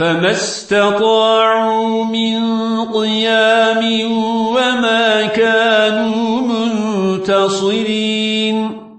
فما استطاعوا من قيام وما كانوا منتصرين